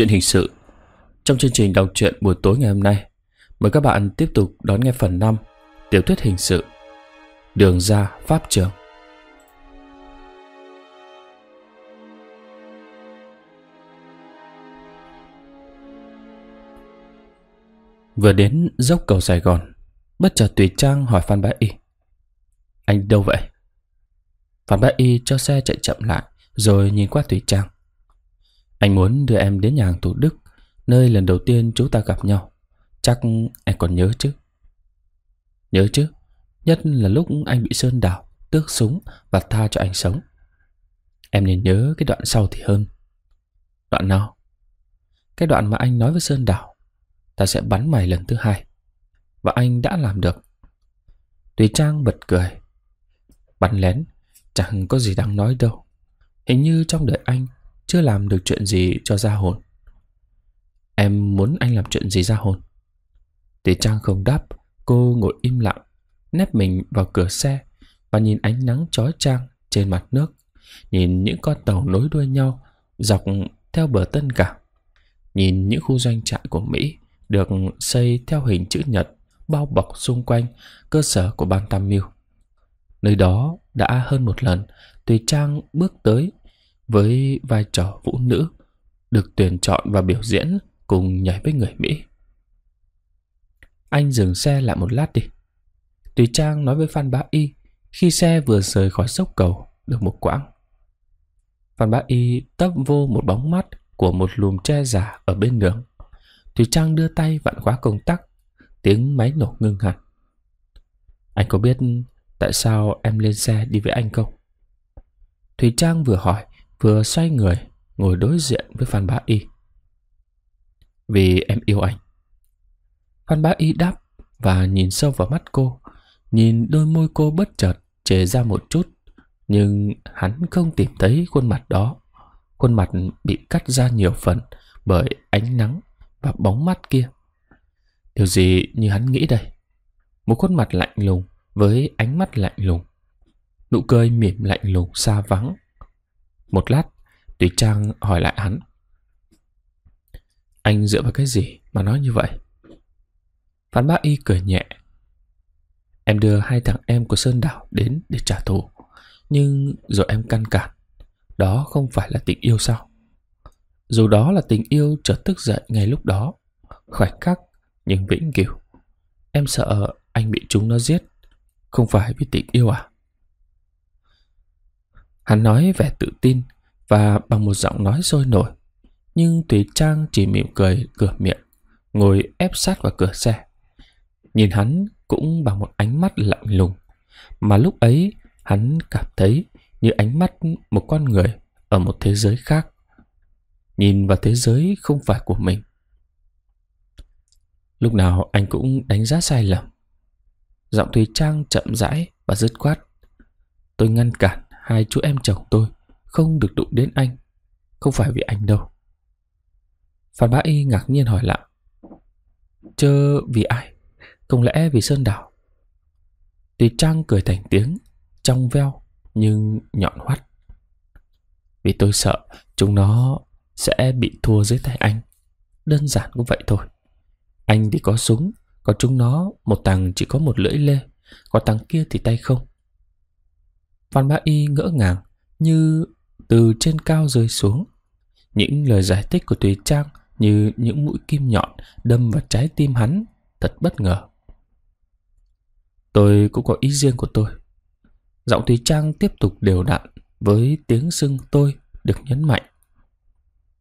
Chuyện hình sự. Trong chương trình đọc truyện buổi tối ngày hôm nay, Mời các bạn tiếp tục đón nghe phần 5 Tiểu thuyết hình sự, Đường ra Pháp trường. Vừa đến dốc cầu Sài Gòn, Bất chợt Tùy Trang hỏi Phan Bá Y. Anh đâu vậy? Phan Bá Y cho xe chạy chậm lại, Rồi nhìn qua Tùy Trang. Anh muốn đưa em đến nhà hàng Thủ Đức, Nơi lần đầu tiên chúng ta gặp nhau. Chắc anh còn nhớ chứ? Nhớ chứ. Nhất là lúc anh bị Sơn đảo, Tước súng và tha cho anh sống. Em nên nhớ cái đoạn sau thì hơn. Đoạn nào? Cái đoạn mà anh nói với Sơn đảo. Ta sẽ bắn mày lần thứ hai. Và anh đã làm được. Tùy Trang bật cười. Bắn lén, Chẳng có gì đáng nói đâu. Hình như trong đời anh chưa làm được chuyện gì cho ra hồn. Em muốn anh làm chuyện gì ra hồn? Tùy Trang không đáp, Cô ngồi im lặng, Nép mình vào cửa xe Và nhìn ánh nắng chói chang trên mặt nước, Nhìn những con tàu nối đuôi nhau Dọc theo bờ Tân Cảng, Nhìn những khu doanh trại của Mỹ Được xây theo hình chữ nhật Bao bọc xung quanh cơ sở của ban tam mưu. Nơi đó đã hơn một lần Tùy Trang bước tới với vai trò vũ nữ được tuyển chọn và biểu diễn cùng nhảy với người Mỹ. Anh dừng xe lại một lát đi. Tùy Trang nói với Phan Bá Y khi xe vừa rời khỏi sốc cầu được một quãng. Phan Bá Y tấp vô một bóng mắt của một lùm tre giả ở bên đường. Tùy Trang đưa tay vặn khóa công tắc, tiếng máy nổ ngưng hẳn. Anh có biết tại sao em lên xe đi với anh không? Thùy Trang vừa hỏi, vừa xoay người, ngồi đối diện với Phan Bá Y. Vì em yêu anh. Phan Bá Y đáp và nhìn sâu vào mắt cô, nhìn đôi môi cô bất chợt chề ra một chút, nhưng hắn không tìm thấy khuôn mặt đó. Khuôn mặt bị cắt ra nhiều phần bởi ánh nắng và bóng mắt kia. Điều gì như hắn nghĩ đây? Một khuôn mặt lạnh lùng với ánh mắt lạnh lùng. Nụ cười mỉm lạnh lùng xa vắng. Một lát, Tùy Trang hỏi lại hắn. Anh dựa vào cái gì mà nói như vậy? Phan Bác Y cười nhẹ. Em đưa hai thằng em của Sơn Đảo đến để trả thù. Nhưng rồi em căn cản. Đó không phải là tình yêu sao? Dù đó là tình yêu chợt tức giận ngay lúc đó. Khoảnh khắc nhưng vĩnh cửu. Em sợ anh bị chúng nó giết. Không phải vì tình yêu à? Hắn nói vẻ tự tin và bằng một giọng nói sôi nổi. Nhưng Tùy Trang chỉ mỉm cười cửa miệng, ngồi ép sát vào cửa xe. Nhìn hắn cũng bằng một ánh mắt lạnh lùng, mà lúc ấy hắn cảm thấy như ánh mắt một con người ở một thế giới khác. Nhìn vào thế giới không phải của mình. Lúc nào anh cũng đánh giá sai lầm. Giọng Thùy Trang chậm rãi và dứt khoát. Tôi ngăn cản hai chú em chồng tôi không được đụng đến anh. Không phải vì anh đâu. Phan Bá Y ngạc nhiên hỏi lại. Chớ vì ai? Không lẽ vì Sơn Đảo? Tùy Trang cười thành tiếng, trong veo nhưng nhọn hoắt. Vì tôi sợ chúng nó sẽ bị thua dưới tay anh. Đơn giản cũng vậy thôi. Anh thì có súng, còn chúng nó một tàng chỉ có một lưỡi lê, còn tàng kia thì tay không. Phan Bá Y ngỡ ngàng như từ trên cao rơi xuống. Những lời giải thích của Tùy Trang như những mũi kim nhọn đâm vào trái tim hắn thật bất ngờ. Tôi cũng có ý riêng của tôi. Giọng Tùy Trang tiếp tục đều đặn với tiếng sưng tôi được nhấn mạnh.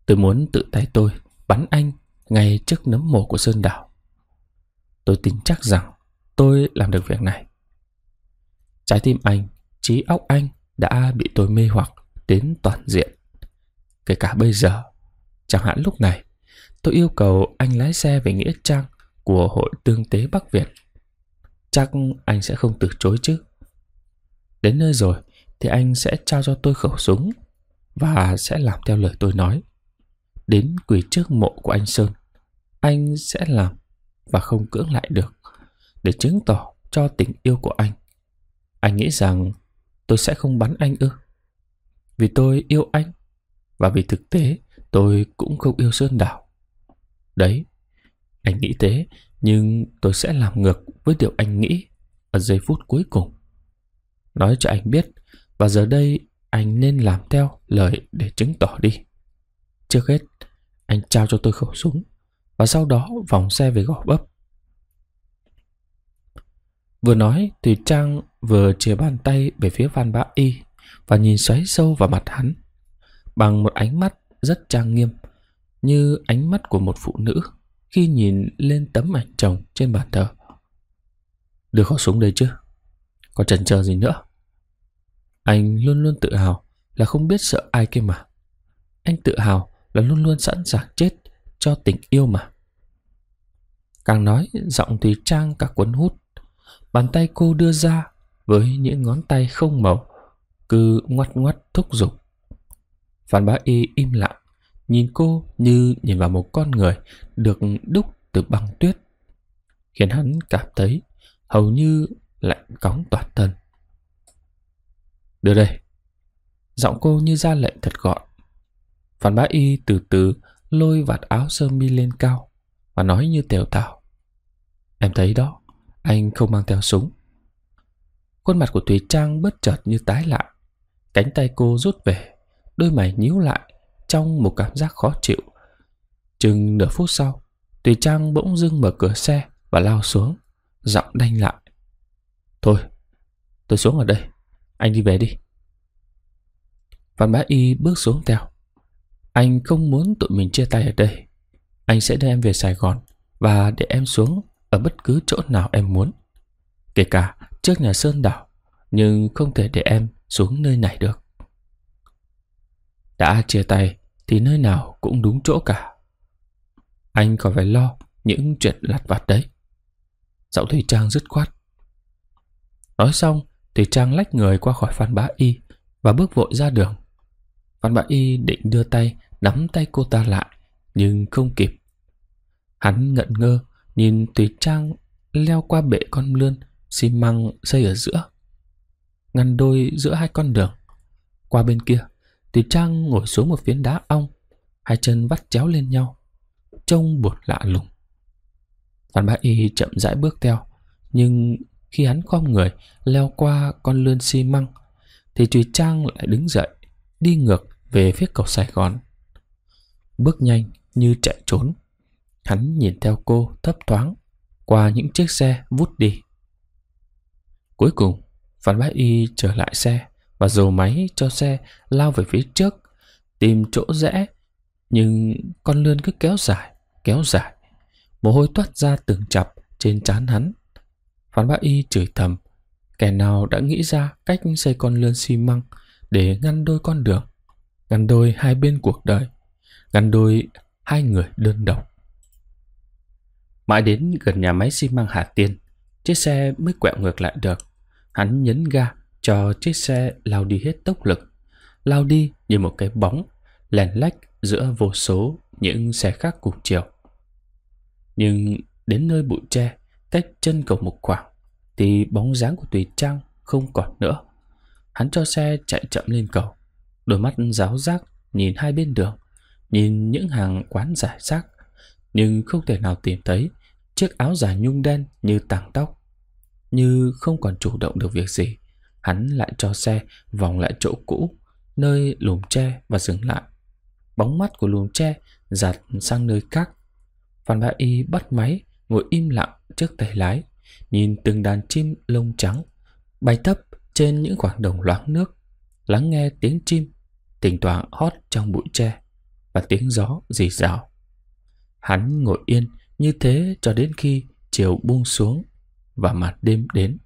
Tôi muốn tự tay tôi bắn anh ngay trước nấm mồ của Sơn Đảo. Tôi tin chắc rằng tôi làm được việc này. Trái tim anh trí óc anh đã bị tôi mê hoặc đến toàn diện. Kể cả bây giờ, chẳng hạn lúc này, tôi yêu cầu anh lái xe về Nghĩa Trang của Hội Tương tế Bắc Việt. Chắc anh sẽ không từ chối chứ. Đến nơi rồi thì anh sẽ trao cho tôi khẩu súng và sẽ làm theo lời tôi nói. Đến quỳ trước mộ của anh Sơn, anh sẽ làm và không cưỡng lại được để chứng tỏ cho tình yêu của anh. Anh nghĩ rằng tôi sẽ không bắn anh ư? Vì tôi yêu anh và vì thực tế tôi cũng không yêu Sơn Đảo. Đấy, anh nghĩ thế, nhưng tôi sẽ làm ngược với điều anh nghĩ ở giây phút cuối cùng. Nói cho anh biết, và giờ đây anh nên làm theo lời để chứng tỏ đi. Trước hết, anh trao cho tôi khẩu súng, và sau đó vòng xe về gò bấp. Vừa nói thì Trang vừa chia bàn tay về phía Văn Bá Y và nhìn xoáy sâu vào mặt hắn bằng một ánh mắt rất trang nghiêm như ánh mắt của một phụ nữ khi nhìn lên tấm ảnh chồng trên bàn thờ. Đưa khẩu súng đây chứ? Có chần chờ gì nữa? Anh luôn luôn tự hào là không biết sợ ai kia mà. Anh tự hào là luôn luôn sẵn sàng chết cho tình yêu mà. Càng nói, giọng thì trang cả cuốn hút. Bàn tay cô đưa ra với những ngón tay không màu, cứ ngoắt ngoắt thúc giục. Phan Bá Y im lặng, nhìn cô như nhìn vào một con người được đúc từ băng tuyết, khiến hắn cảm thấy hầu như lạnh cóng toàn thân. Đưa đây. Giọng cô như ra lệnh thật gọn. Phan Bá Y từ từ lôi vạt áo sơ mi lên cao và nói như tèo tào. Em thấy đó, anh không mang theo súng. Khuôn mặt của Thùy Trang bất chợt như tái lại. Cánh tay cô rút về, đôi mày nhíu lại trong một cảm giác khó chịu. Chừng nửa phút sau, Thùy Trang bỗng dưng mở cửa xe và lao xuống, giọng đanh lại. Thôi, tôi xuống ở đây, anh đi về đi. Văn Bá Y bước xuống theo. Anh không muốn tụi mình chia tay ở đây. Anh sẽ đưa em về Sài Gòn và để em xuống ở bất cứ chỗ nào em muốn. Kể cả trước nhà Sơn Đảo, nhưng không thể để em xuống nơi này được. Đã chia tay thì nơi nào cũng đúng chỗ cả. Anh khỏi phải lo những chuyện lặt vặt đấy. Giọng Thủy Trang dứt khoát. Nói xong thì Trang lách người qua khỏi Phan Bá Y và bước vội ra đường. Phan Bá Y định đưa tay nắm tay cô ta lại nhưng không kịp. Hắn ngận ngơ nhìn tùy Trang leo qua bệ con lươn, xi măng xây ở giữa, ngăn đôi giữa hai con đường. Qua bên kia, tùy Trang ngồi xuống một phiến đá ong, hai chân vắt chéo lên nhau, trông buồn lạ lùng. Phan Bá Y chậm rãi bước theo, nhưng khi hắn khom người, leo qua con lươn xi măng, thì Thùy Trang lại đứng dậy, đi ngược về phía cầu Sài Gòn. Bước nhanh như chạy trốn hắn nhìn theo cô thấp thoáng qua những chiếc xe vút đi. Cuối cùng Phan Bá Y trở lại xe và dầu máy cho xe lao về phía trước tìm chỗ rẽ nhưng con lươn cứ kéo dài kéo dài. Mồ hôi toát ra từng chập trên trán hắn. Phan Bá Y chửi thầm Kẻ nào đã nghĩ ra cách xây con lươn xi măng để ngăn đôi con đường, ngăn đôi hai bên cuộc đời, ngăn đôi hai người đơn độc. Mãi đến gần nhà máy xi măng Hà Tiên, chiếc xe mới quẹo ngược lại được. Hắn nhấn ga cho chiếc xe lao đi hết tốc lực, lao đi như một cái bóng, lèn lách giữa vô số những xe khác cùng chiều. Nhưng đến nơi bụi tre, cách chân cầu một khoảng, thì bóng dáng của Tùy Trang không còn nữa. Hắn cho xe chạy chậm lên cầu, đôi mắt giáo giác nhìn hai bên đường, nhìn những hàng quán giải rác, nhưng không thể nào tìm thấy chiếc áo dài nhung đen như tàng tóc. Như không còn chủ động được việc gì, hắn lại cho xe vòng lại chỗ cũ, nơi lùm tre và dừng lại. Bóng mắt của lùm tre giặt sang nơi khác. Phan Bá Y bắt máy, ngồi im lặng trước tay lái, nhìn từng đàn chim lông trắng bay thấp trên những khoảng đồng loáng nước, lắng nghe tiếng chim thỉnh thoảng hót trong bụi tre và tiếng gió rì rào. Hắn ngồi yên như thế cho đến khi chiều buông xuống và mặt đêm đến.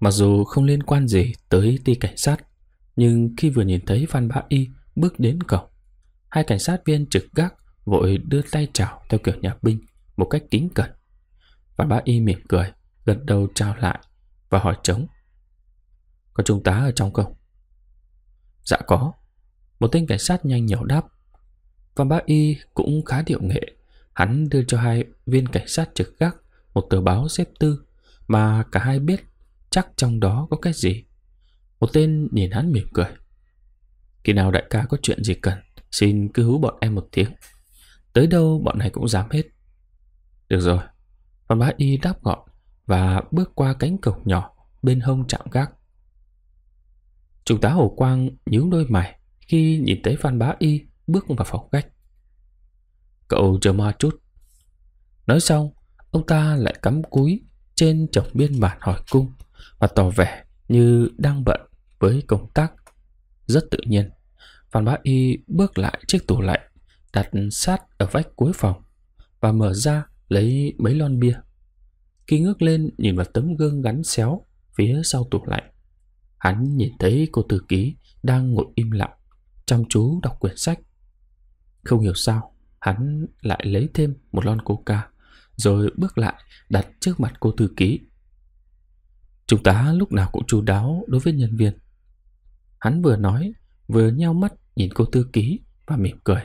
Mặc dù không liên quan gì tới ty cảnh sát, nhưng khi vừa nhìn thấy Phan Bá Y bước đến cổng, hai cảnh sát viên trực gác vội đưa tay chào theo kiểu nhà binh một cách kính cẩn. Phan Bá Y mỉm cười, gật đầu chào lại và hỏi trống. Có trung tá ở trong không? Dạ có. Một tên cảnh sát nhanh nhẩu đáp. Phan Bá Y cũng khá điệu nghệ. Hắn đưa cho hai viên cảnh sát trực gác một tờ báo xếp tư, mà cả hai biết chắc trong đó có cái gì. Một tên nhìn hắn mỉm cười. Khi nào đại ca có chuyện gì cần, Xin cứ hú bọn em một tiếng Tới đâu bọn này cũng dám hết Được rồi Phan Bá Y đáp gọn Và bước qua cánh cổng nhỏ Bên hông chạm gác Trung tá Hồ Quang nhíu đôi mày Khi nhìn thấy Phan Bá Y bước vào phòng khách Cậu chờ ma chút Nói xong Ông ta lại cắm cúi Trên chồng biên bản hỏi cung Và tỏ vẻ như đang bận với công tác Rất tự nhiên Phan Bá Y bước lại chiếc tủ lạnh đặt sát ở vách cuối phòng và mở ra lấy mấy lon bia. Khi ngước lên nhìn vào tấm gương gắn xéo phía sau tủ lạnh, hắn nhìn thấy cô thư ký đang ngồi im lặng, chăm chú đọc quyển sách. Không hiểu sao, hắn lại lấy thêm một lon coca, rồi bước lại đặt trước mặt cô thư ký. Chúng ta lúc nào cũng chú đáo đối với nhân viên. Hắn vừa nói, vừa nheo mắt nhìn cô thư ký và mỉm cười.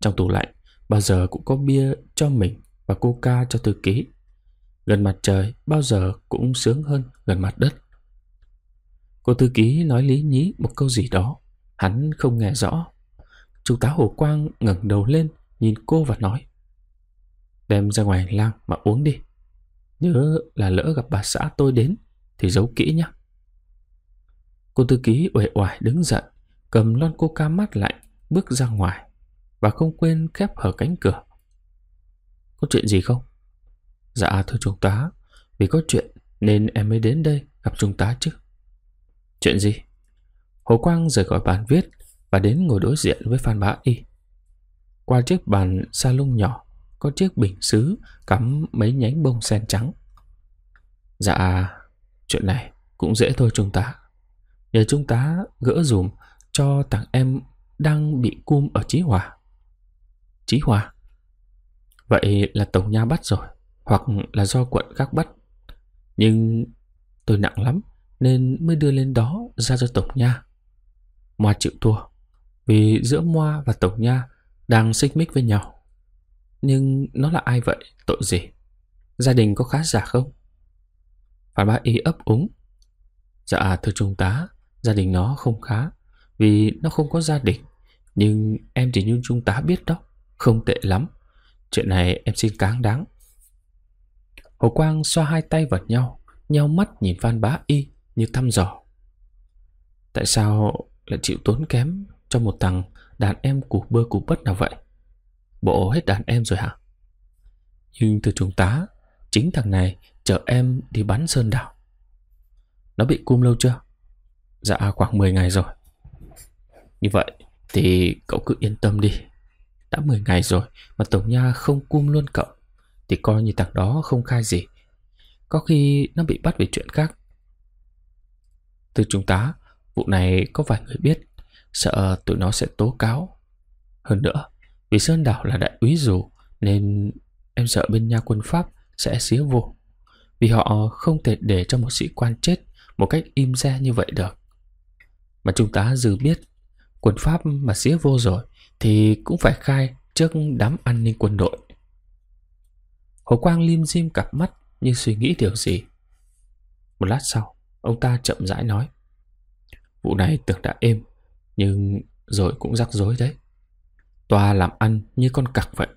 Trong tủ lạnh bao giờ cũng có bia cho mình và coca cho thư ký. Gần mặt trời bao giờ cũng sướng hơn gần mặt đất. Cô thư ký nói lý nhí một câu gì đó, hắn không nghe rõ. Trung tá Hồ Quang ngẩng đầu lên, nhìn cô và nói. Đem ra ngoài hành lang mà uống đi. Nhớ là lỡ gặp bà xã tôi đến thì giấu kỹ nhé. Cô thư ký uể oải đứng dậy, cầm lon coca mát lạnh, bước ra ngoài và không quên khép hở cánh cửa. Có chuyện gì không? Dạ thưa trung tá, vì có chuyện nên em mới đến đây gặp trung tá chứ. Chuyện gì? Hồ Quang rời khỏi bàn viết và đến ngồi đối diện với Phan Bá Y. Qua chiếc bàn salon nhỏ có chiếc bình sứ cắm mấy nhánh bông sen trắng. Dạ, chuyện này cũng dễ thôi trung tá. Nhờ trung tá gỡ dùm cho thằng em đang bị cum ở Chí Hòa. Chí Hòa. Vậy là Tổng Nha bắt rồi, hoặc là do quận khác bắt. Nhưng tôi nặng lắm, nên mới đưa lên đó ra cho Tổng Nha. Mà chịu thua, vì giữa Moa và Tổng Nha đang xích mích với nhau. Nhưng nó là ai vậy, tội gì? Gia đình có khá giả không? Phan bá y ấp úng. Dạ thưa trung tá, gia đình nó không khá, vì nó không có gia đình. Nhưng em chỉ như trung tá biết đó. Không tệ lắm Chuyện này em xin cáng đáng Hồ Quang xoa hai tay vào nhau Nhau mắt nhìn Phan Bá Y Như thăm dò Tại sao lại chịu tốn kém cho một thằng đàn em củ bơ củ bất nào vậy? Bộ hết đàn em rồi hả? Nhưng từ trung tá, Chính thằng này chở em đi bắn sơn đảo. Nó bị cung lâu chưa? Dạ khoảng 10 ngày rồi. Như vậy thì cậu cứ yên tâm đi. Đã 10 ngày rồi mà Tổng Nha không cung luôn cậu, Thì coi như thằng đó không khai gì. Có khi nó bị bắt về chuyện khác. Từ trung tá, Vụ này có vài người biết. Sợ tụi nó sẽ tố cáo Hơn nữa Vì Sơn Đảo là đại úy dù Nên em sợ bên nha quân Pháp sẽ xía vô Vì họ không thể để cho một sĩ quan chết Một cách im ra như vậy được Mà chúng ta dư biết Quân Pháp mà xía vô rồi thì cũng phải khai trước đám an ninh quân đội. Hồ Quang lim dim cặp mắt như suy nghĩ điều gì. Một lát sau, ông ta chậm rãi nói. Vụ này tưởng đã êm, nhưng rồi cũng rắc rối đấy. toa làm ăn như con cặc vậy.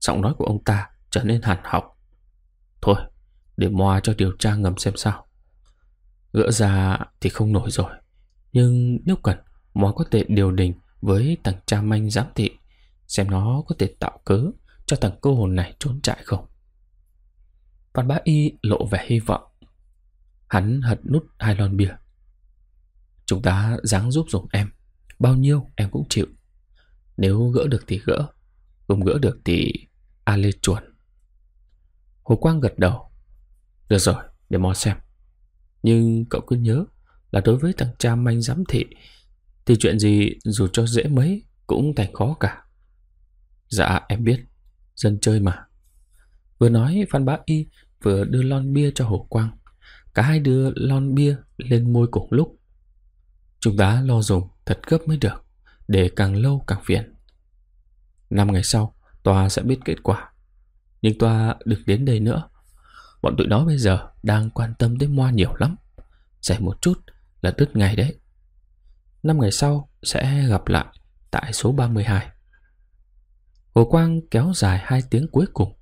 Giọng nói của ông ta trở nên hàn học. Thôi, để moa cho điều tra ngầm xem sao. Gỡ ra thì không nổi rồi. Nhưng nếu cần, moa có thể điều đình với thằng cha manh giám thị xem nó có thể tạo cớ cho thằng cô hồn này trốn chạy không. Văn Bá Y lộ vẻ hy vọng. Hắn hật nút hai lon bia. Chúng ta ráng giúp dùng em. Bao nhiêu em cũng chịu. Nếu gỡ được thì gỡ. Không gỡ được thì a lê chuồn. Hồ Quang gật đầu. Được rồi, để mò xem. Nhưng cậu cứ nhớ là đối với thằng cha manh giám thị thì chuyện gì dù cho dễ mấy cũng thành khó cả. Dạ em biết, dân chơi mà. Vừa nói Phan Bá Y vừa đưa lon bia cho Hồ Quang. Cả hai đưa lon bia lên môi cùng lúc. Chúng ta lo dùng thật gấp mới được, để càng lâu càng phiền. Năm ngày sau, Tòa sẽ biết kết quả. Nhưng Tòa đừng đến đây nữa. Bọn tụi nó bây giờ đang quan tâm đến Moa nhiều lắm. Giải một chút là đứt ngày đấy. năm ngày sau sẽ gặp lại tại số 32. Hồ Quang kéo dài hai tiếng cuối cùng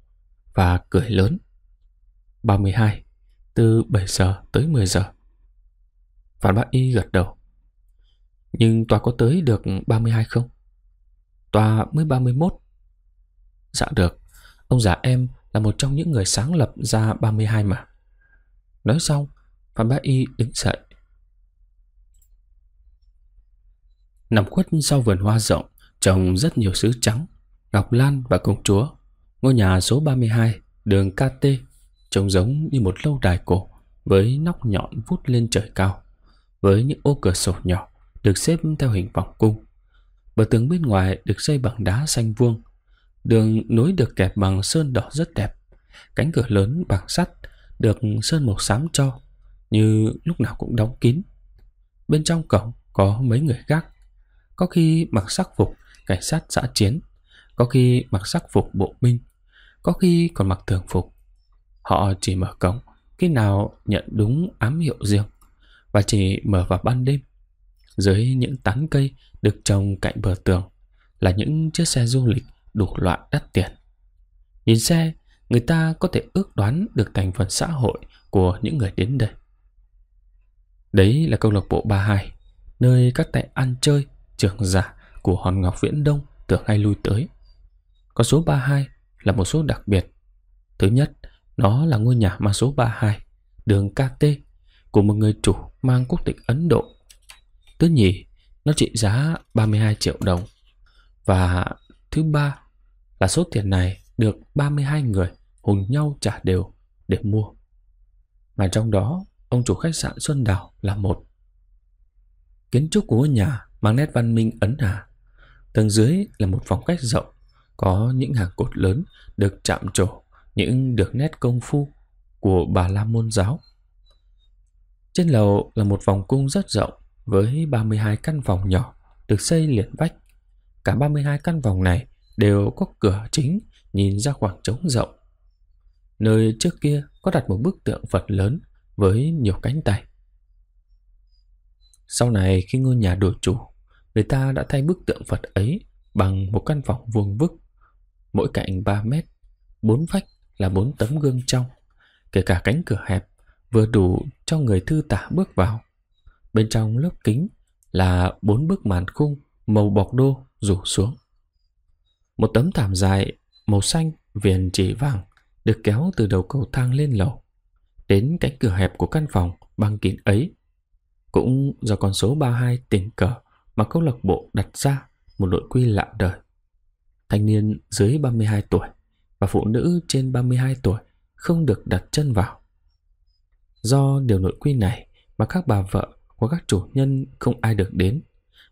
và cười lớn. 32, từ 7 giờ tới 10 giờ. Phan Bác Y gật đầu. Nhưng tòa có tới được 32 không? Tòa mới 31. Dạ được, ông già em là một trong những người sáng lập ra 32 mà. Nói xong, Phan Bá Y đứng dậy. Nằm khuất sau vườn hoa rộng, trồng rất nhiều sứ trắng, ngọc lan và công chúa. Ngôi nhà số 32, đường KT, trông giống như một lâu đài cổ với nóc nhọn vút lên trời cao, với những ô cửa sổ nhỏ được xếp theo hình vòng cung. Bờ tường bên ngoài được xây bằng đá xanh vuông. Đường nối được kẹp bằng sơn đỏ rất đẹp. Cánh cửa lớn bằng sắt được sơn màu xám cho, như lúc nào cũng đóng kín. Bên trong cổng có mấy người gác. Có khi mặc sắc phục cảnh sát xã chiến, có khi mặc sắc phục bộ binh, có khi còn mặc thường phục. Họ chỉ mở cổng khi nào nhận đúng ám hiệu riêng và chỉ mở vào ban đêm dưới những tán cây được trồng cạnh bờ tường là những chiếc xe du lịch đủ loại đắt tiền. Nhìn xe, người ta có thể ước đoán được thành phần xã hội của những người đến đây. Đấy là câu lạc bộ 32, nơi các tay ăn chơi, trưởng giả của Hòn Ngọc Viễn Đông tưởng hay lui tới. Con số 32 là một số đặc biệt. Thứ nhất, nó là ngôi nhà mang số 32, đường KT của một người chủ mang quốc tịch Ấn Độ Thứ nhì, nó trị giá 32 triệu đồng. Và thứ ba là số tiền này được 32 người hùng nhau trả đều để mua. Mà trong đó, ông chủ khách sạn Xuân Đào là một. Kiến trúc của nhà mang nét văn minh ấn hà. Tầng dưới là một phòng khách rộng, có những hàng cột lớn được chạm trổ, những được nét công phu của bà La Môn giáo. Trên lầu là một vòng cung rất rộng, với 32 căn phòng nhỏ được xây liền vách. Cả 32 căn phòng này đều có cửa chính nhìn ra khoảng trống rộng. Nơi trước kia có đặt một bức tượng Phật lớn với nhiều cánh tay. Sau này khi ngôi nhà đổi chủ, người ta đã thay bức tượng Phật ấy bằng một căn phòng vuông vức, mỗi cạnh 3 mét, bốn vách là bốn tấm gương trong, kể cả cánh cửa hẹp vừa đủ cho người thư tả bước vào. Bên trong lớp kính là bốn bức màn khung màu bọc đô rủ xuống. Một tấm thảm dài màu xanh viền chỉ vàng được kéo từ đầu cầu thang lên lầu, đến cánh cửa hẹp của căn phòng băng kín ấy. Cũng do con số 32 tình cờ mà câu lạc bộ đặt ra một nội quy lạ đời. Thanh niên dưới 32 tuổi và phụ nữ trên 32 tuổi không được đặt chân vào. Do điều nội quy này mà các bà vợ của các chủ nhân không ai được đến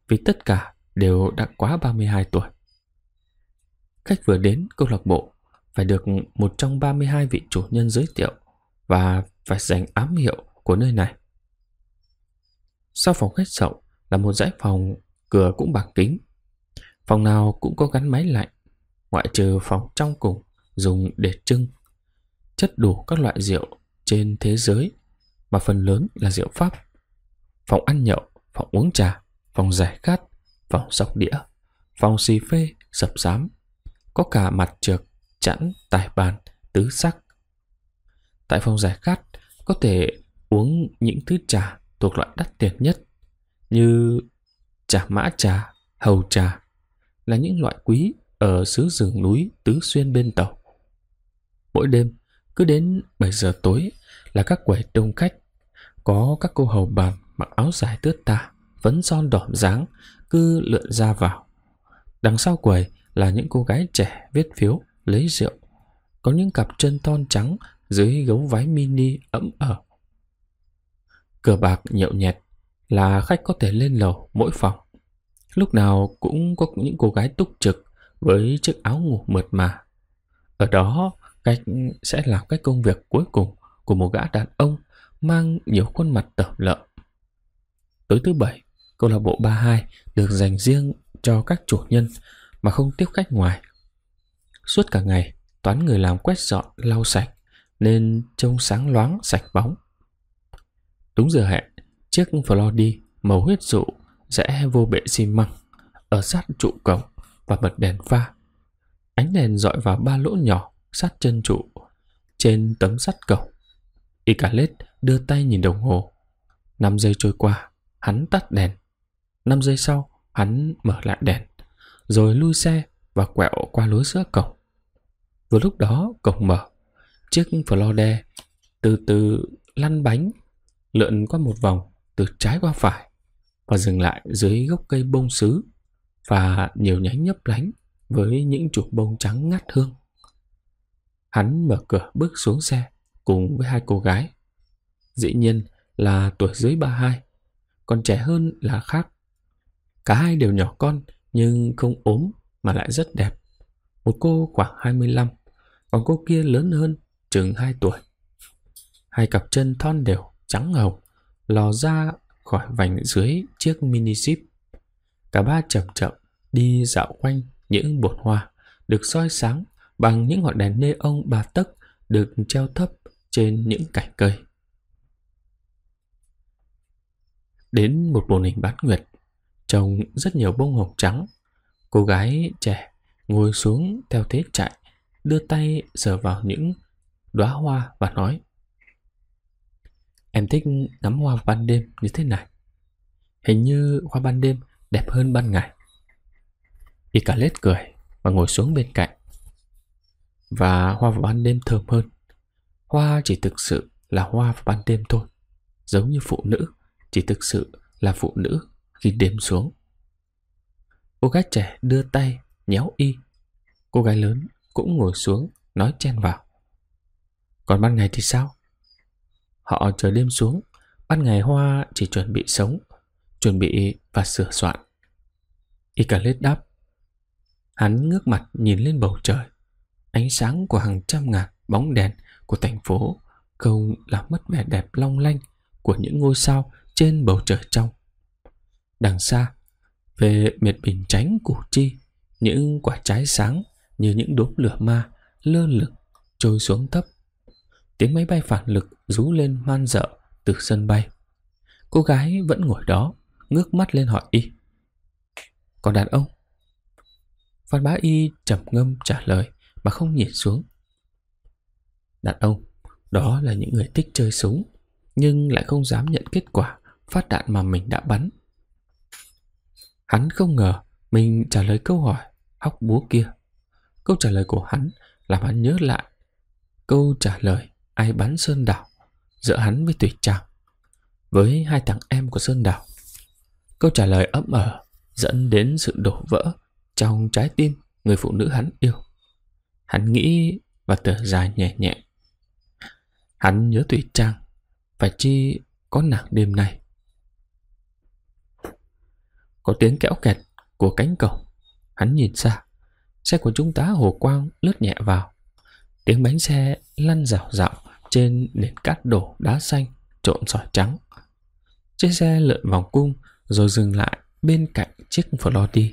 vì tất cả đều đã quá 32 tuổi. Khách vừa đến câu lạc bộ phải được một trong 32 vị chủ nhân giới thiệu và phải giành ám hiệu của nơi này. Sau phòng khách rộng là một dãy phòng cửa cũng bằng kính. Phòng nào cũng có gắn máy lạnh, ngoại trừ phòng trong cùng dùng để trưng. Chất đủ các loại rượu trên thế giới mà phần lớn là rượu Pháp phòng ăn nhậu, phòng uống trà, phòng giải khát, phòng sóc đĩa, phòng xì phê, sập sám. Có cả mặt trượt, chẵn, tài bàn, tứ sắc. Tại phòng giải khát có thể uống những thứ trà thuộc loại đắt tiền nhất như trà mã trà, hầu trà là những loại quý ở xứ rừng núi Tứ Xuyên bên tàu. Mỗi đêm, cứ đến 7 giờ tối là các quầy đông khách, có các cô hầu bàn mặc áo dài tướt ta vẫn son đỏ dáng, cứ lượn ra vào. Đằng sau quầy là những cô gái trẻ viết phiếu, lấy rượu. Có những cặp chân thon trắng dưới gấu váy mini ấm ở. Cờ bạc nhậu nhẹt là khách có thể lên lầu mỗi phòng. Lúc nào cũng có những cô gái túc trực với chiếc áo ngủ mượt mà. Ở đó, cách sẽ làm cái công việc cuối cùng của một gã đàn ông mang nhiều khuôn mặt tẩm lợm. Tối thứ bảy, câu lạc bộ 32 được dành riêng cho các chủ nhân mà không tiếp khách ngoài. Suốt cả ngày, toán người làm quét dọn, lau sạch nên trông sáng loáng sạch bóng. Đúng giờ hẹn, chiếc Flody màu huyết dụ rẽ vô bệ xi măng ở sát trụ cổng và bật đèn pha. Ánh đèn dọi vào ba lỗ nhỏ sát chân trụ trên tấm sắt cổng. Icalet đưa tay nhìn đồng hồ. Năm giây trôi qua, hắn tắt đèn. Năm giây sau, hắn mở lại đèn, rồi lui xe và quẹo qua lối giữa cổng. Vừa lúc đó, cổng mở. Chiếc Flode từ từ lăn bánh, lượn qua một vòng từ trái qua phải và dừng lại dưới gốc cây bông sứ và nhiều nhánh nhấp lánh với những chùm bông trắng ngắt hương. Hắn mở cửa bước xuống xe cùng với hai cô gái. Dĩ nhiên là tuổi dưới 32, còn trẻ hơn là khác. Cả hai đều nhỏ con nhưng không ốm mà lại rất đẹp. Một cô khoảng 25, còn cô kia lớn hơn chừng 2 tuổi. Hai cặp chân thon đều, trắng hồng, lò ra khỏi vành dưới chiếc mini ship. Cả ba chậm chậm đi dạo quanh những bột hoa được soi sáng bằng những ngọn đèn nê ông ba tấc được treo thấp trên những cành cây. Đến một bồn hình bán nguyệt, trồng rất nhiều bông hồng trắng. Cô gái trẻ ngồi xuống theo thế chạy, đưa tay sờ vào những đóa hoa và nói Em thích ngắm hoa ban đêm như thế này. Hình như hoa ban đêm đẹp hơn ban ngày. Y Cả lết cười và ngồi xuống bên cạnh. Và hoa vào ban đêm thơm hơn. Hoa chỉ thực sự là hoa vào ban đêm thôi. Giống như phụ nữ chỉ thực sự là phụ nữ khi đêm xuống. Cô gái trẻ đưa tay nhéo y. Cô gái lớn cũng ngồi xuống nói chen vào. Còn ban ngày thì sao? Họ chờ đêm xuống, ban ngày Hoa chỉ chuẩn bị sống, chuẩn bị và sửa soạn. y calet đáp. Hắn ngước mặt nhìn lên bầu trời. Ánh sáng của hàng trăm ngàn bóng đèn của thành phố không làm mất vẻ đẹp long lanh của những ngôi sao trên bầu trời trong. Đằng xa, về miệt bình tránh củ chi, những quả trái sáng như những đốm lửa ma lơ lửng trôi xuống thấp Tiếng máy bay phản lực rú lên man dợ từ sân bay. Cô gái vẫn ngồi đó, ngước mắt lên hỏi y. Còn đàn ông? Phan bá y trầm ngâm trả lời mà không nhìn xuống. Đàn ông, đó là những người thích chơi súng, nhưng lại không dám nhận kết quả phát đạn mà mình đã bắn. Hắn không ngờ mình trả lời câu hỏi hóc búa kia. Câu trả lời của hắn làm hắn nhớ lại câu trả lời ai bắn Sơn Đảo giữa hắn với Tùy Trang với hai thằng em của Sơn Đảo. Câu trả lời ấm ở dẫn đến sự đổ vỡ trong trái tim người phụ nữ hắn yêu. Hắn nghĩ và thở dài nhẹ nhẹ. Hắn nhớ Tùy Trang, phải chi có nàng đêm nay. Có tiếng kẽo kẹt của cánh cổng. Hắn nhìn xa, xe của chúng tá Hồ Quang lướt nhẹ vào. Tiếng bánh xe lăn rào rạo trên nền cát đổ đá xanh trộn sỏi trắng. Chiếc xe lượn vòng cung rồi dừng lại bên cạnh chiếc Flody.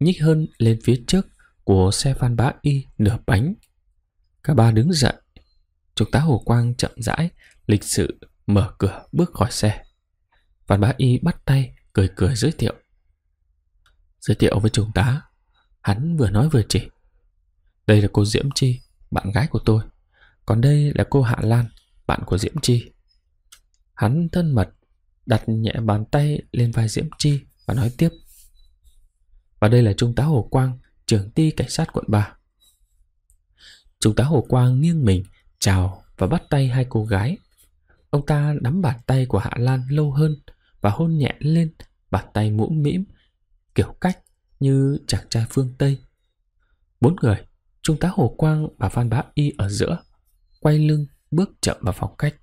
Nhích hơn lên phía trước của xe Phan Bá Y nửa bánh. Cả ba đứng dậy. Trung tá Hồ Quang chậm rãi, lịch sự mở cửa bước khỏi xe. Phan Bá Y bắt tay, cười cười giới thiệu. Giới thiệu với Trung tá, hắn vừa nói vừa chỉ. Đây là cô Diễm Chi, bạn gái của tôi. Còn đây là cô Hạ Lan, bạn của Diễm Chi. Hắn thân mật, đặt nhẹ bàn tay lên vai Diễm Chi và nói tiếp. Và đây là Trung tá Hồ Quang, trưởng ty cảnh sát quận 3. Trung tá Hồ Quang nghiêng mình, chào và bắt tay hai cô gái. Ông ta nắm bàn tay của Hạ Lan lâu hơn và hôn nhẹ lên bàn tay mũm mĩm, kiểu cách như chàng trai phương Tây. Bốn người, Trung tá Hồ Quang và Phan Bá Y ở giữa quay lưng bước chậm vào phòng khách.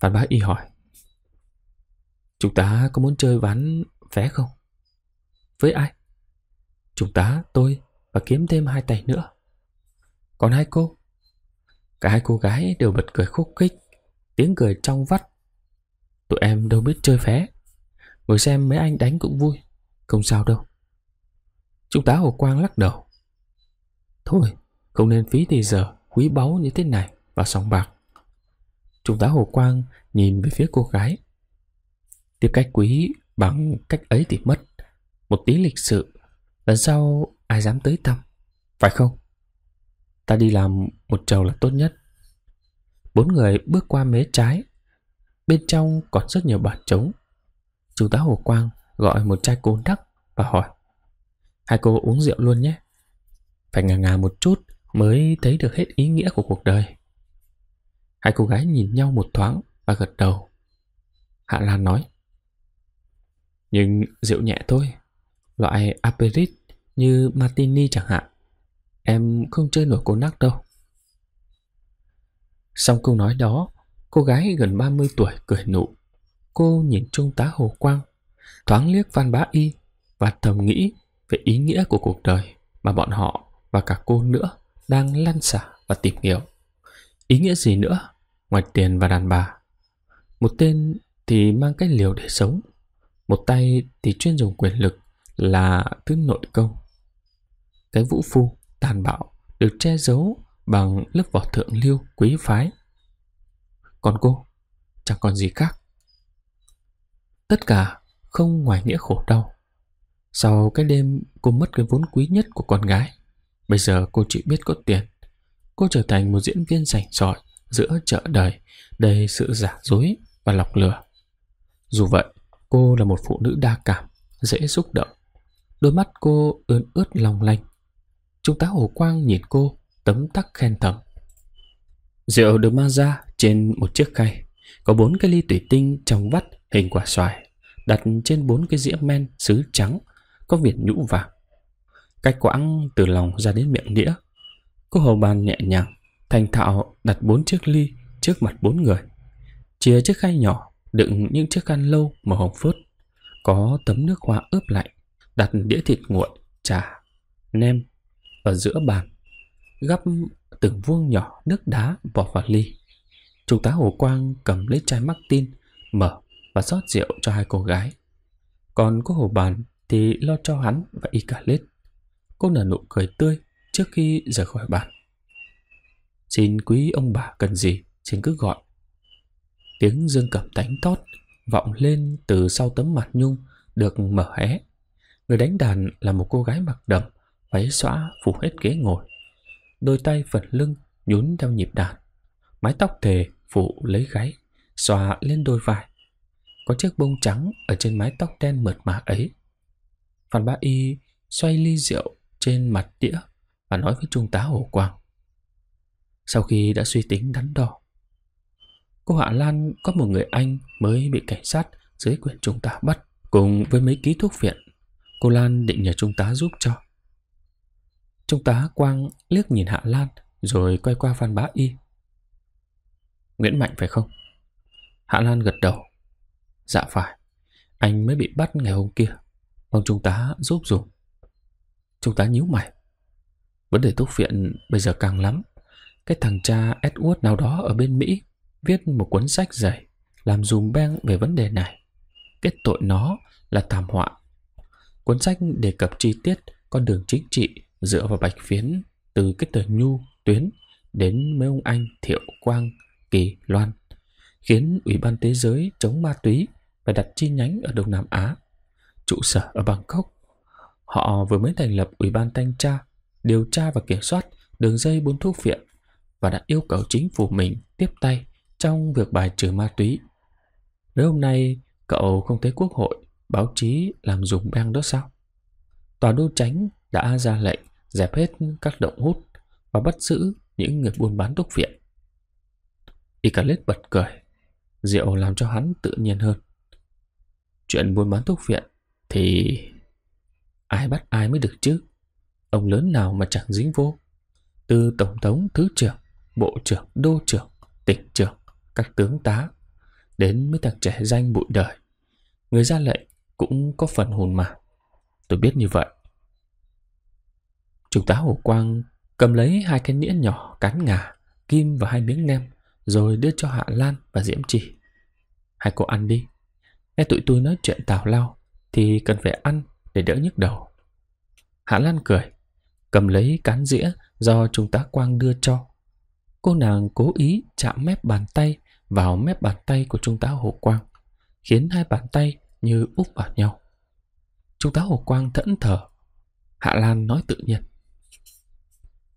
Phan bá y hỏi. Chúng ta có muốn chơi ván vé không? Với ai? Chúng ta, tôi và kiếm thêm hai tay nữa. Còn hai cô? Cả hai cô gái đều bật cười khúc khích, tiếng cười trong vắt. Tụi em đâu biết chơi vé. Ngồi xem mấy anh đánh cũng vui, không sao đâu. Trung tá Hồ Quang lắc đầu. Thôi, không nên phí thì giờ quý báu như thế này vào sòng bạc. Trung tá Hồ Quang nhìn về phía cô gái. Tiếp cách quý Bằng cách ấy thì mất Một tí lịch sự Lần sau ai dám tới thăm Phải không Ta đi làm một trầu là tốt nhất Bốn người bước qua mế trái Bên trong còn rất nhiều bàn trống Chú tá Hồ Quang gọi một chai cồn đắc và hỏi, Hai cô uống rượu luôn nhé. Phải ngà ngà một chút mới thấy được hết ý nghĩa của cuộc đời. Hai cô gái nhìn nhau một thoáng và gật đầu. Hạ Lan nói, Nhưng rượu nhẹ thôi, Loại aperit như martini chẳng hạn, Em không chơi nổi cô nắc đâu. Xong câu nói đó, Cô gái gần 30 tuổi cười nụ. Cô nhìn Trung tá Hồ Quang, Thoáng liếc Văn Bá Y Và thầm nghĩ về ý nghĩa của cuộc đời Mà bọn họ và cả cô nữa Đang lăn xả và tìm hiểu. Ý nghĩa gì nữa? Ngoài tiền và đàn bà. Một tên thì mang cái liều để sống, Một tay thì chuyên dùng quyền lực Là thứ nội công. Cái vũ phu, tàn bạo Được che giấu bằng lớp vỏ thượng lưu quý phái. Còn cô, chẳng còn gì khác tất cả không ngoài nghĩa khổ đau. Sau cái đêm cô mất cái vốn quý nhất của con gái, bây giờ cô chỉ biết có tiền. Cô trở thành một diễn viên rảnh rỗi giữa chợ đời đầy sự giả dối và lọc lừa. Dù vậy, cô là một phụ nữ đa cảm, dễ xúc động. Đôi mắt cô ướn ướt lòng lanh. Trung tá hồ quang nhìn cô, tấm tắc khen thầm. Rượu được mang ra trên một chiếc khay, có bốn cái ly thủy tinh trong vắt hình quả xoài đặt trên bốn cái dĩa men sứ trắng có viền nhũ vàng. Cách quãng từ lòng ra đến miệng đĩa. Cô hầu bàn nhẹ nhàng thành thạo đặt bốn chiếc ly trước mặt bốn người. Chia chiếc khay nhỏ đựng những chiếc khăn lâu màu hồng phớt. Có tấm nước hoa ướp lạnh đặt đĩa thịt nguội trà nem ở giữa bàn. Gắp từng vuông nhỏ nước đá bỏ vào ly. Trung tá Hồ Quang cầm lấy chai Martin, mở và rót rượu cho hai cô gái. Còn cô Hồ Bàn thì lo cho hắn và y cả lết. Cô nở nụ cười tươi trước khi rời khỏi bàn. Xin quý ông bà cần gì, xin cứ gọi. Tiếng dương cầm đánh tót vọng lên từ sau tấm mặt nhung được mở hé. Người đánh đàn là một cô gái mặc đầm, váy xõa phủ hết ghế ngồi. Đôi tay phần lưng nhún theo nhịp đàn. Mái tóc thề phủ lấy gáy, xòa lên đôi vai. Có chiếc bông trắng ở trên mái tóc đen mượt mà ấy. Phan Bá Y xoay ly rượu trên mặt đĩa và nói với Trung tá Hồ Quang. Sau khi đã suy tính đắn đo, cô Hạ Lan có một người anh mới bị cảnh sát dưới quyền Trung tá bắt cùng với mấy ký thuốc viện. Cô Lan định nhờ Trung tá giúp cho. Trung tá Quang liếc nhìn Hạ Lan rồi quay qua Phan Bá Y Nguyễn Mạnh phải không? Hạ Lan gật đầu. Dạ phải. Anh mới bị bắt ngày hôm kia. Mong chúng ta giúp dùng. Chúng ta nhíu mày. Vấn đề thuốc viện bây giờ càng lắm. Cái thằng cha Edward nào đó ở bên Mỹ viết một cuốn sách dày làm dùm beng về vấn đề này. Kết tội nó là thảm họa. Cuốn sách đề cập chi tiết con đường chính trị dựa vào bạch phiến từ cái tờ nhu tuyến đến mấy ông anh Thiệu Quang Kỳ Loan, khiến Ủy ban Thế giới chống ma túy phải đặt chi nhánh ở Đông Nam Á, trụ sở ở Bangkok. Họ vừa mới thành lập Ủy ban thanh tra, điều tra và kiểm soát đường dây buôn thuốc viện và đã yêu cầu chính phủ mình tiếp tay trong việc bài trừ ma túy. Nếu hôm nay cậu không thấy quốc hội, báo chí làm dùng beng đó sao? Tòa đô tránh đã ra lệnh dẹp hết các động hút và bắt giữ những người buôn bán thuốc viện. Icarus bật cười. Rượu làm cho hắn tự nhiên hơn. Chuyện buôn bán thuốc viện thì ai bắt ai mới được chứ? Ông lớn nào mà chẳng dính vô? Từ tổng thống, thứ trưởng, bộ trưởng, đô trưởng, tỉnh trưởng, các tướng tá, đến mấy thằng trẻ danh bụi đời. Người ra lệnh cũng có phần hồn mà. Tôi biết như vậy. Trung tá Hồ Quang cầm lấy hai cái nĩa nhỏ cán ngà, kim và hai miếng nem rồi đưa cho Hạ Lan và Diễm Trì. Hai cô ăn đi. Nghe tụi tôi nói chuyện tào lao thì cần phải ăn để đỡ nhức đầu. Hạ Lan cười, cầm lấy cán dĩa do Trung tá Quang đưa cho. Cô nàng cố ý chạm mép bàn tay vào mép bàn tay của Trung tá Hồ Quang, khiến hai bàn tay như úp vào nhau. Trung tá Hồ Quang thẫn thờ. Hạ Lan nói tự nhiên.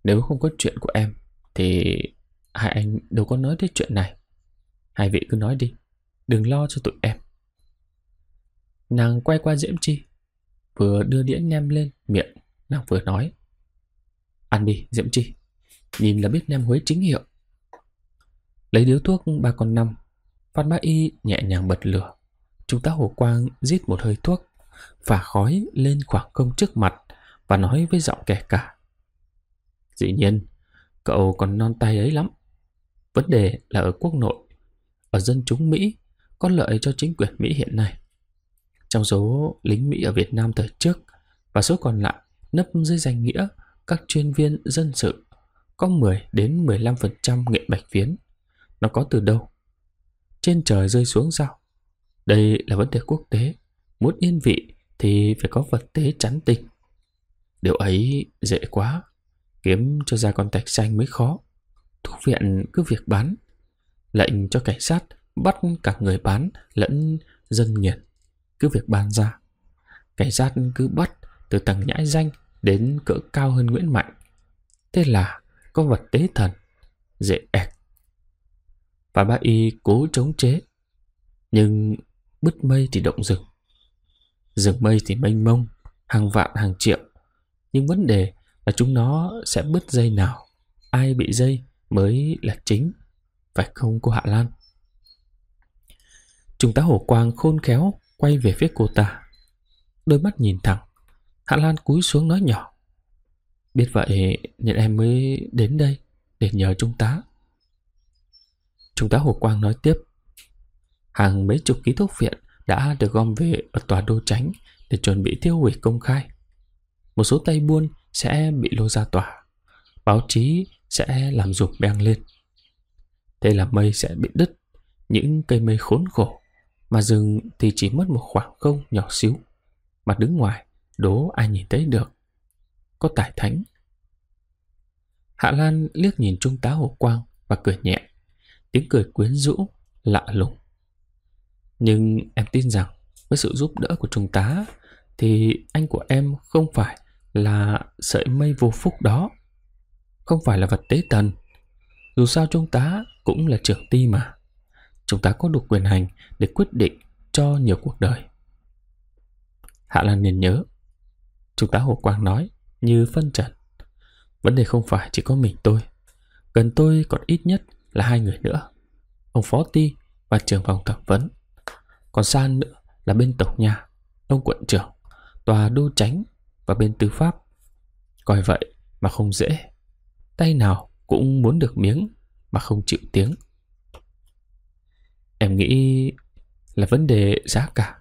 Nếu không có chuyện của em, thì hai anh đâu có nói đến chuyện này. Hai vị cứ nói đi, đừng lo cho tụi em. Nàng quay qua Diễm Chi, vừa đưa đĩa nem lên miệng, nàng vừa nói. Ăn đi, Diễm Chi, nhìn là biết nem Huế chính hiệu. Lấy điếu thuốc ba con năm, Phan Bá Y nhẹ nhàng bật lửa. Chúng ta hổ quang rít một hơi thuốc, phả khói lên khoảng công trước mặt và nói với giọng kẻ cả. Dĩ nhiên, cậu còn non tay ấy lắm. Vấn đề là ở quốc nội, ở dân chúng Mỹ có lợi cho chính quyền Mỹ hiện nay. Trong số lính Mỹ ở Việt Nam thời trước và số còn lại nấp dưới danh nghĩa các chuyên viên dân sự, có 10 đến 15% nghệ bạch phiến. Nó có từ đâu? Trên trời rơi xuống sao? Đây là vấn đề quốc tế. Muốn yên vị thì phải có vật tế chắn tình Điều ấy dễ quá. Kiếm cho ra con tạch xanh mới khó. Thuốc viện cứ việc bán. Lệnh cho cảnh sát bắt cả người bán lẫn dân nghiện cứ việc bàn ra. Cảnh sát cứ bắt từ tầng nhãi danh đến cỡ cao hơn Nguyễn Mạnh. Thế là có vật tế thần, dễ ẹc. Và ba y cố chống chế. Nhưng bứt mây thì động rừng. Rừng mây thì mênh mông, hàng vạn hàng triệu. Nhưng vấn đề là chúng nó sẽ bứt dây nào. Ai bị dây mới là chính. Phải không cô Hạ Lan? Trung tá Hổ Quang khôn khéo quay về phía cô ta. Đôi mắt nhìn thẳng. Hạ Lan cúi xuống nói nhỏ. Biết vậy nên em mới đến đây để nhờ Trung tá. Trung tá Hồ Quang nói tiếp. Hàng mấy chục ký thuốc viện đã được gom về ở tòa đô tránh để chuẩn bị tiêu hủy công khai. Một số tay buôn sẽ bị lôi ra tòa. Báo chí sẽ làm rụp beng lên. Thế là mây sẽ bị đứt, những cây mây khốn khổ, mà rừng thì chỉ mất một khoảng không nhỏ xíu. Mà đứng ngoài, đố ai nhìn thấy được. Có tài thánh. Hạ Lan liếc nhìn Trung tá Hồ Quang và cười nhẹ. Tiếng cười quyến rũ, lạ lùng. Nhưng em tin rằng với sự giúp đỡ của Trung tá thì anh của em không phải là sợi mây vô phúc đó. Không phải là vật tế tần. Dù sao Trung tá cũng là trưởng ty mà. Chúng ta có đủ quyền hành để quyết định cho nhiều cuộc đời. Hạ Lan nên nhớ. chúng ta Hồ Quang nói như phân trần. Vấn đề không phải chỉ có mình tôi. Gần tôi còn ít nhất là hai người nữa. Ông Phó Ti và trưởng phòng thẩm vấn. Còn xa nữa là bên tổng nhà, ông quận trưởng, tòa đô tránh và bên tư pháp. Coi vậy mà không dễ. Tay nào cũng muốn được miếng mà không chịu tiếng. Em nghĩ là vấn đề giá cả.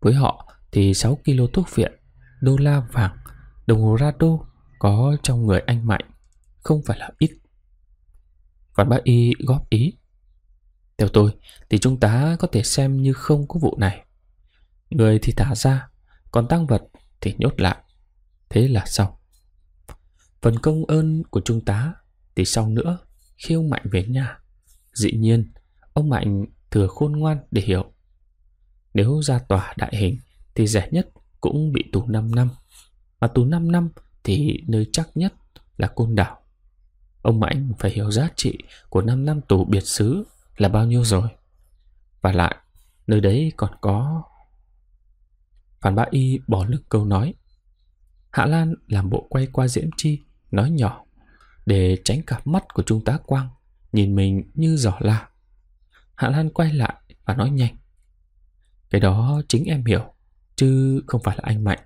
Với họ thì 6 kg thuốc viện, đô la vàng, đồng hồ rado có trong người anh Mạnh không phải là ít. Văn bác y góp ý. Theo tôi thì chúng ta có thể xem như không có vụ này. Người thì thả ra, còn tăng vật thì nhốt lại. Thế là xong. Phần công ơn của chúng ta thì sau nữa khiêu Mạnh về nhà. Dĩ nhiên, ông Mạnh thừa khôn ngoan để hiểu. Nếu ra tòa đại hình thì rẻ nhất cũng bị tù 5 năm. Mà tù 5 năm thì nơi chắc nhất là côn đảo. Ông Mạnh phải hiểu giá trị của 5 năm tù biệt xứ là bao nhiêu rồi. Và lại, nơi đấy còn có... Phan Bá Y bỏ lưng câu nói. Hạ Lan làm bộ quay qua Diễm Chi, nói nhỏ, để tránh cặp mắt của Trung tá Quang, nhìn mình như giỏ la. Hạ Lan quay lại và nói nhanh. Cái đó chính em hiểu, chứ không phải là anh Mạnh.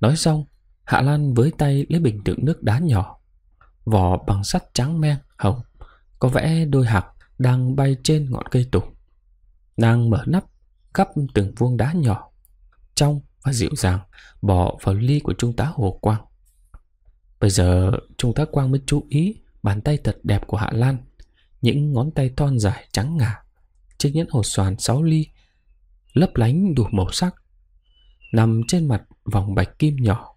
Nói xong, Hạ Lan với tay lấy bình đựng nước đá nhỏ, vỏ bằng sắt trắng men, hồng, có vẽ đôi hạc đang bay trên ngọn cây tùng. Nàng mở nắp, gắp từng vuông đá nhỏ, trong và dịu dàng bỏ vào ly của Trung tá Hồ Quang. Bây giờ Trung tá Quang mới chú ý bàn tay thật đẹp của Hạ Lan, những ngón tay thon dài trắng ngà, chiếc nhẫn hồ xoàn 6 ly, lấp lánh đủ màu sắc, nằm trên mặt vòng bạch kim nhỏ,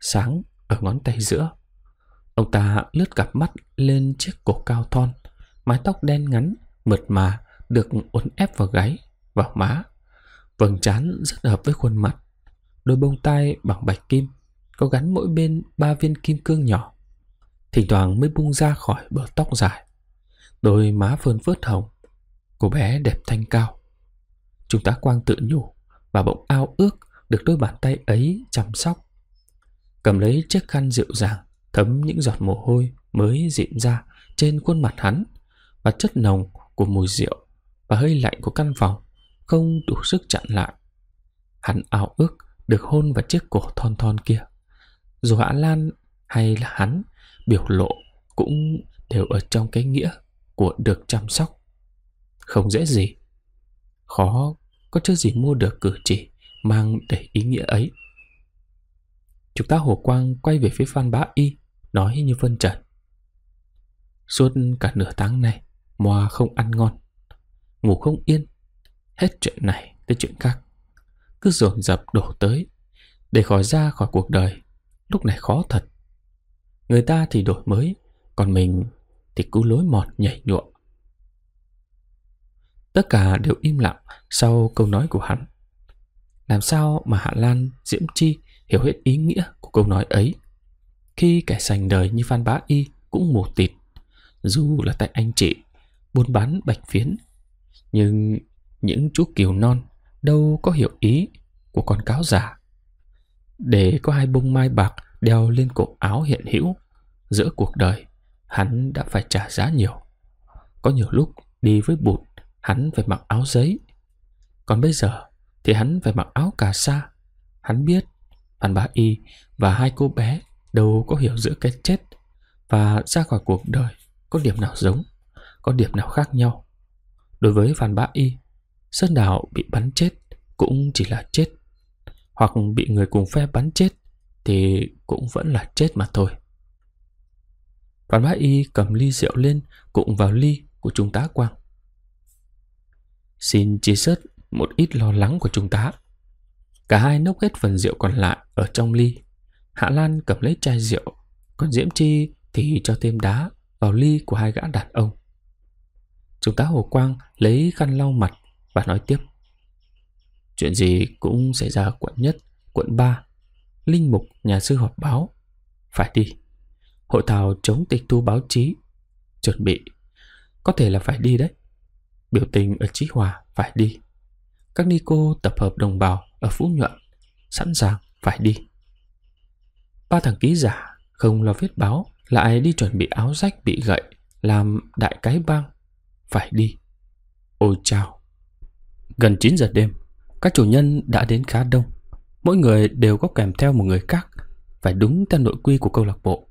sáng ở ngón tay giữa. Ông ta lướt cặp mắt lên chiếc cổ cao thon, mái tóc đen ngắn, mượt mà, được uốn ép vào gáy, vào má. Vầng trán rất hợp với khuôn mặt Đôi bông tai bằng bạch kim Có gắn mỗi bên ba viên kim cương nhỏ Thỉnh thoảng mới bung ra khỏi bờ tóc dài Đôi má phơn phớt hồng. Cô bé đẹp thanh cao. Chúng ta quang tự nhủ Và bỗng ao ước được đôi bàn tay ấy chăm sóc. Cầm lấy chiếc khăn dịu dàng, Thấm những giọt mồ hôi mới dịn ra trên khuôn mặt hắn Và chất nồng của mùi rượu Và hơi lạnh của căn phòng Không đủ sức chặn lại. Hắn ao ước được hôn vào chiếc cổ thon thon kia. Dù Hạ Lan hay là hắn, biểu lộ cũng đều ở trong cái nghĩa của được chăm sóc. Không dễ gì. Khó có chứ gì mua được cử chỉ mang đầy ý nghĩa ấy. Chúng ta hồ quang quay về phía Phan Bá Y, nói như phân trần. Suốt cả nửa tháng này, Moa không ăn ngon, ngủ không yên, hết chuyện này tới chuyện khác. Cứ dồn dập đổ tới, để khỏi ra khỏi cuộc đời, lúc này khó thật. Người ta thì đổi mới, còn mình thì cứ lối mọt nhảy nhụa. Tất cả đều im lặng sau câu nói của hắn. Làm sao mà Hạ Lan, Diễm Chi hiểu hết ý nghĩa của câu nói ấy? Khi kẻ sành đời như Phan Bá Y cũng mù tịt, dù là tại anh chị, buôn bán bạch phiến. Nhưng những chú kiều non đâu có hiểu ý của con cáo giả. Để có hai bông mai bạc đeo lên cổ áo hiện hữu, giữa cuộc đời, hắn đã phải trả giá nhiều. Có nhiều lúc đi với bụt, hắn phải mặc áo giấy. Còn bây giờ thì hắn phải mặc áo cà sa. Hắn biết Phan Bá Y và hai cô bé đâu có hiểu giữa cái chết và ra khỏi cuộc đời có điểm nào giống, có điểm nào khác nhau. Đối với Phan Bá Y, Sơn Đào bị bắn chết cũng chỉ là chết, hoặc bị người cùng phe bắn chết thì cũng vẫn là chết mà thôi. Phan bác Y cầm ly rượu lên Cụng vào ly của Trung tá Quang. Xin chia sớt một ít lo lắng của Trung tá. Cả hai nốc hết phần rượu còn lại ở trong ly. Hạ Lan cầm lấy chai rượu, còn Diễm Chi thì cho thêm đá vào ly của hai gã đàn ông. Trung tá Hồ Quang lấy khăn lau mặt và nói tiếp. Chuyện gì cũng xảy ra ở quận nhất, quận 3. Linh mục nhà sư họp báo. Phải đi. Hội thảo chống tịch thu báo chí. Chuẩn bị. Có thể là phải đi đấy. Biểu tình ở Chí Hòa phải đi. Các ni cô tập hợp đồng bào ở Phú Nhuận sẵn sàng phải đi. Ba thằng ký giả không lo viết báo lại đi chuẩn bị áo rách bị gậy làm đại cái băng phải đi. Ôi chao! Gần 9 giờ đêm, các chủ nhân đã đến khá đông. Mỗi người đều có kèm theo một người khác, phải đúng theo nội quy của câu lạc bộ.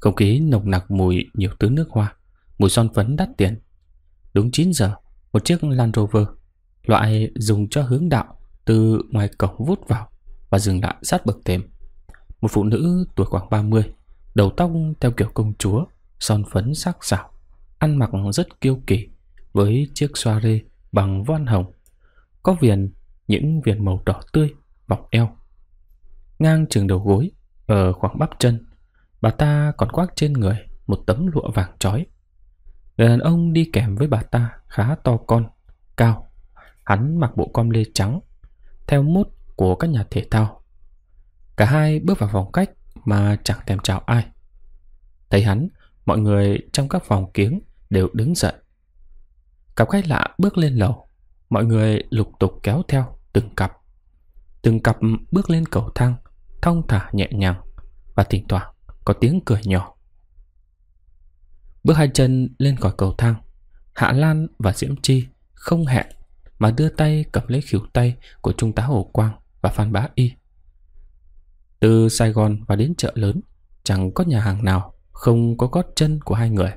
Không khí nồng nặc mùi nhiều thứ nước hoa, mùi son phấn đắt tiền. Đúng 9 giờ, một chiếc Land Rover, loại dùng cho hướng đạo, từ ngoài cổng vút vào và dừng lại sát bậc thềm. Một phụ nữ tuổi khoảng 30, đầu tóc theo kiểu công chúa, son phấn sắc sảo, ăn mặc rất kiêu kỳ với chiếc soare bằng voan hồng, có viền những viền màu đỏ tươi bọc eo. Ngang trường đầu gối, ở khoảng bắp chân, bà ta còn khoác trên người một tấm lụa vàng trói. Người đàn ông đi kèm với bà ta khá to con, cao. Hắn mặc bộ com lê trắng, theo mốt của các nhà thể thao. Cả hai bước vào phòng cách mà chẳng thèm chào ai. Thấy hắn, mọi người trong các phòng kiếng đều đứng dậy. Cặp khách lạ bước lên lầu, mọi người lục tục kéo theo từng cặp. Từng cặp bước lên cầu thang, thong thả nhẹ nhàng và thỉnh thoảng có tiếng cười nhỏ. Bước hai chân lên khỏi cầu thang, Hạ Lan và Diễm Chi không hẹn mà đưa tay cầm lấy khỉu tay của Trung tá Hồ Quang và Phan Bá Y. Từ Sài Gòn và đến chợ lớn, chẳng có nhà hàng nào không có gót chân của hai người.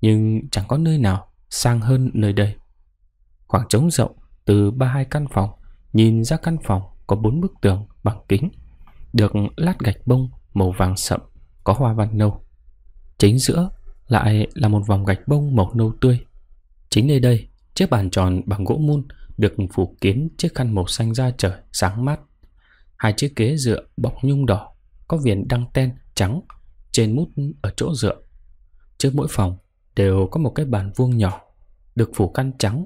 Nhưng chẳng có nơi nào sang hơn nơi đây. Khoảng trống rộng từ ba hai căn phòng, nhìn ra căn phòng có bốn bức tường bằng kính, được lát gạch bông màu vàng sậm, có hoa văn nâu. Chính giữa lại là một vòng gạch bông màu nâu tươi. Chính nơi đây, chiếc bàn tròn bằng gỗ mun được phủ kín chiếc khăn màu xanh da trời sáng mát. Hai chiếc ghế dựa bọc nhung đỏ, có viền đăng ten trắng trên mút ở chỗ dựa. Trước mỗi phòng đều có một cái bàn vuông nhỏ, được phủ khăn trắng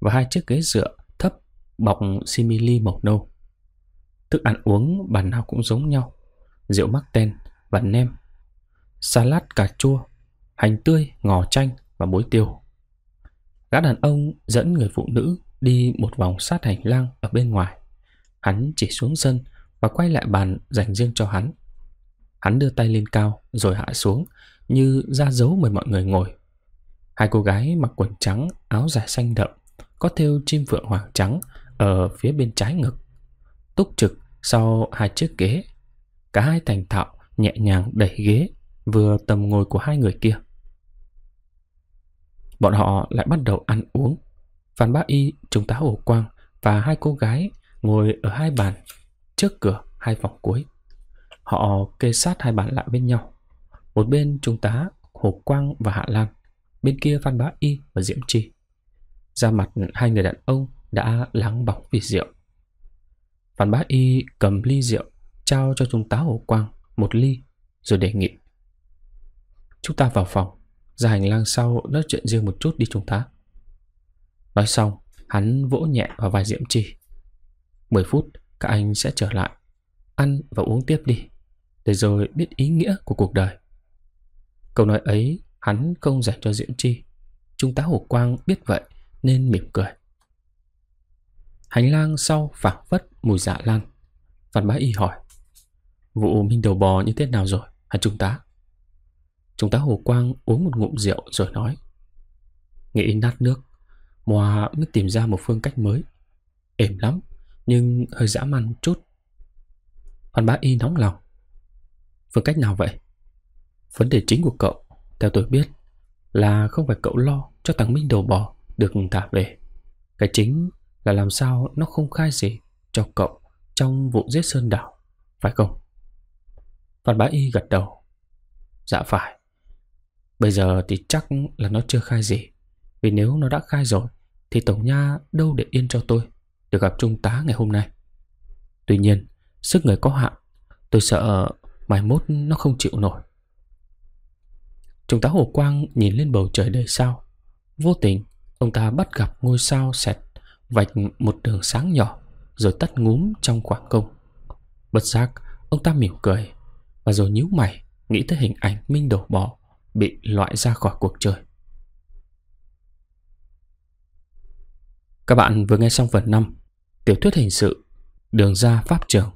và hai chiếc ghế dựa thấp bọc simili màu nâu. Thức ăn uống bàn nào cũng giống nhau, rượu mắc ten và nem, salad cà chua, hành tươi, ngò chanh và muối tiêu. Gã đàn ông dẫn người phụ nữ đi một vòng sát hành lang ở bên ngoài. Hắn chỉ xuống sân và quay lại bàn dành riêng cho hắn. Hắn đưa tay lên cao rồi hạ xuống như ra dấu mời mọi người ngồi. Hai cô gái mặc quần trắng, áo dài xanh đậm, có thêu chim phượng hoàng trắng ở phía bên trái ngực. Túc trực sau hai chiếc ghế. Cả hai thành thạo nhẹ nhàng đẩy ghế vừa tầm ngồi của hai người kia. Bọn họ lại bắt đầu ăn uống. Phan Bá Y, Trung tá Hồ Quang và hai cô gái ngồi ở hai bàn trước cửa hai phòng cuối. Họ kê sát hai bàn lại bên nhau. Một bên Trung tá Hồ Quang và Hạ Lan, bên kia Phan Bá Y và Diễm Chi. Ra mặt hai người đàn ông đã lắng bóng vì rượu. Phan Bá Y cầm ly rượu trao cho Trung tá Hồ Quang một ly rồi đề nghị. Chúng ta vào phòng, ra hành lang sau nói chuyện riêng một chút đi Trung tá. Nói xong, hắn vỗ nhẹ vào vai Diễm Chi. Mười phút, các anh sẽ trở lại. Ăn và uống tiếp đi, để rồi biết ý nghĩa của cuộc đời. Câu nói ấy hắn không dành cho Diễm Chi. Trung tá Hồ Quang biết vậy nên mỉm cười. Hành lang sau phảng phất mùi dạ lan. Văn bá y hỏi. Vụ minh đầu bò như thế nào rồi hả Trung tá? Trung tá Hồ Quang uống một ngụm rượu rồi nói. Nghĩ nát nước, Moa mới tìm ra một phương cách mới. Êm lắm, nhưng hơi dã man một chút. Phan bá y nóng lòng. Phương cách nào vậy? Vấn đề chính của cậu, theo tôi biết, là không phải cậu lo cho thằng Minh đầu bò được thả về. Cái chính là làm sao nó không khai gì cho cậu trong vụ giết Sơn Đảo, phải không? Phan Bá Y gật đầu. Dạ phải. Bây giờ thì chắc là nó chưa khai gì. Vì nếu nó đã khai rồi, thì Tổng Nha đâu để yên cho tôi được gặp Trung tá ngày hôm nay. Tuy nhiên, sức người có hạn, tôi sợ mai mốt nó không chịu nổi. Trung tá Hồ Quang nhìn lên bầu trời đầy sao. Vô tình, ông ta bắt gặp ngôi sao xẹt vạch một đường sáng nhỏ rồi tắt ngúm trong khoảng không. Bất giác, ông ta mỉm cười và rồi nhíu mày, nghĩ tới hình ảnh Minh đổ bỏ bị loại ra khỏi cuộc chơi. Các bạn vừa nghe xong phần 5 Tiểu thuyết hình sự, Đường ra Pháp Trường